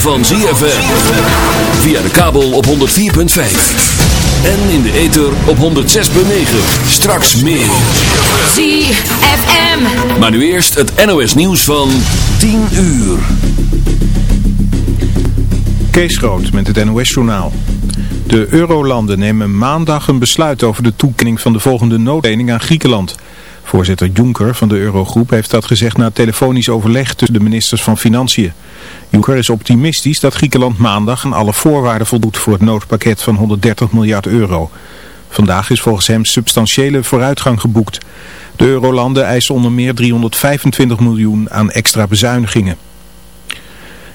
Van ZFM. Via de kabel op 104.5. En in de ether op 106.9. Straks meer. ZFM. Maar nu eerst het NOS nieuws van 10 uur. Kees Groot met het NOS journaal. De eurolanden nemen maandag een besluit over de toekenning van de volgende noodlening aan Griekenland. Voorzitter Juncker van de Eurogroep heeft dat gezegd na telefonisch overleg tussen de ministers van Financiën. Juncker is optimistisch dat Griekenland maandag aan alle voorwaarden voldoet voor het noodpakket van 130 miljard euro. Vandaag is volgens hem substantiële vooruitgang geboekt. De eurolanden eisen onder meer 325 miljoen aan extra bezuinigingen.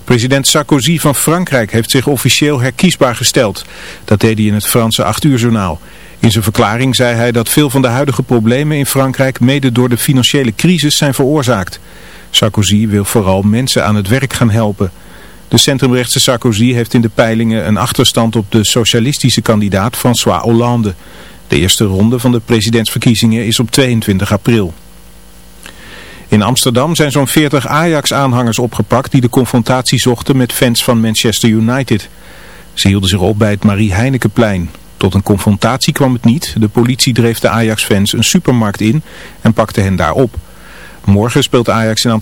President Sarkozy van Frankrijk heeft zich officieel herkiesbaar gesteld. Dat deed hij in het Franse 8 uur journaal. In zijn verklaring zei hij dat veel van de huidige problemen in Frankrijk mede door de financiële crisis zijn veroorzaakt. Sarkozy wil vooral mensen aan het werk gaan helpen. De centrumrechtse Sarkozy heeft in de peilingen een achterstand op de socialistische kandidaat François Hollande. De eerste ronde van de presidentsverkiezingen is op 22 april. In Amsterdam zijn zo'n 40 Ajax-aanhangers opgepakt die de confrontatie zochten met fans van Manchester United. Ze hielden zich op bij het Marie Heinekenplein. Tot een confrontatie kwam het niet. De politie dreef de Ajax-fans een supermarkt in en pakte hen daar op. Morgen speelt Ajax in Amsterdam.